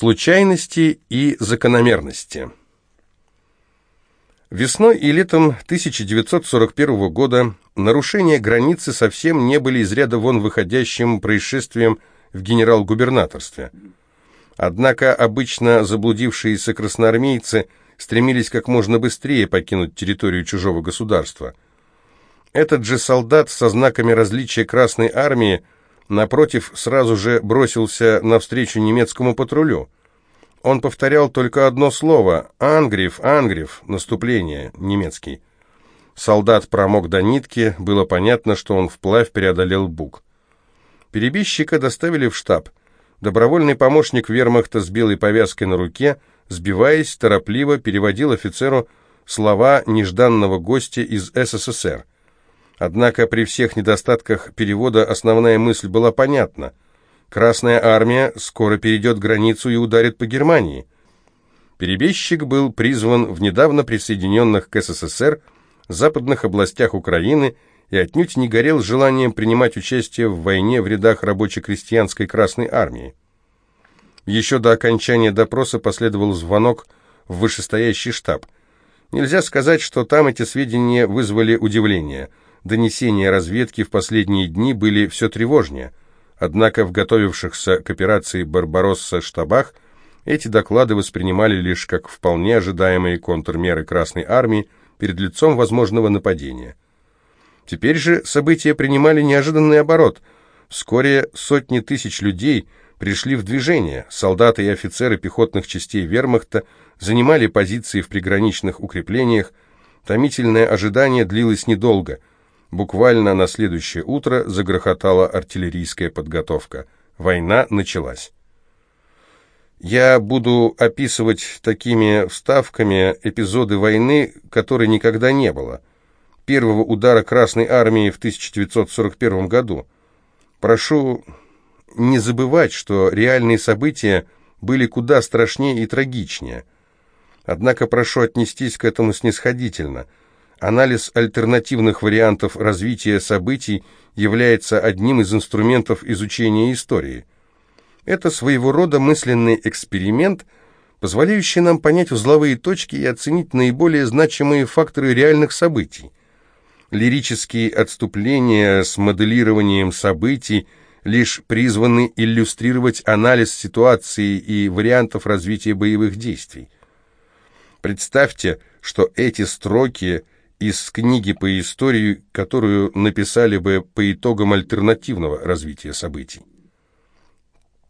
Случайности и закономерности. Весной и летом 1941 года нарушения границы совсем не были из ряда вон выходящим происшествием в генерал-губернаторстве. Однако обычно заблудившиеся красноармейцы стремились как можно быстрее покинуть территорию чужого государства. Этот же солдат со знаками различия Красной Армии напротив, сразу же бросился навстречу немецкому патрулю. Он повторял только одно слово «Ангриф, Ангриф», наступление, немецкий. Солдат промок до нитки, было понятно, что он вплавь преодолел бук. Перебежчика доставили в штаб. Добровольный помощник вермахта с белой повязкой на руке, сбиваясь, торопливо переводил офицеру слова нежданного гостя из СССР. Однако при всех недостатках перевода основная мысль была понятна. Красная армия скоро перейдет границу и ударит по Германии. Перебежчик был призван в недавно присоединенных к СССР западных областях Украины и отнюдь не горел желанием принимать участие в войне в рядах рабоче-крестьянской Красной армии. Еще до окончания допроса последовал звонок в вышестоящий штаб. Нельзя сказать, что там эти сведения вызвали удивление – донесения разведки в последние дни были все тревожнее. Однако в готовившихся к операции «Барбаросса» штабах эти доклады воспринимали лишь как вполне ожидаемые контрмеры Красной Армии перед лицом возможного нападения. Теперь же события принимали неожиданный оборот. Вскоре сотни тысяч людей пришли в движение. Солдаты и офицеры пехотных частей вермахта занимали позиции в приграничных укреплениях. Томительное ожидание длилось недолго – Буквально на следующее утро загрохотала артиллерийская подготовка. Война началась. Я буду описывать такими вставками эпизоды войны, которой никогда не было. Первого удара Красной Армии в 1941 году. Прошу не забывать, что реальные события были куда страшнее и трагичнее. Однако прошу отнестись к этому снисходительно – Анализ альтернативных вариантов развития событий является одним из инструментов изучения истории. Это своего рода мысленный эксперимент, позволяющий нам понять узловые точки и оценить наиболее значимые факторы реальных событий. Лирические отступления с моделированием событий лишь призваны иллюстрировать анализ ситуации и вариантов развития боевых действий. Представьте, что эти строки – из книги по истории, которую написали бы по итогам альтернативного развития событий.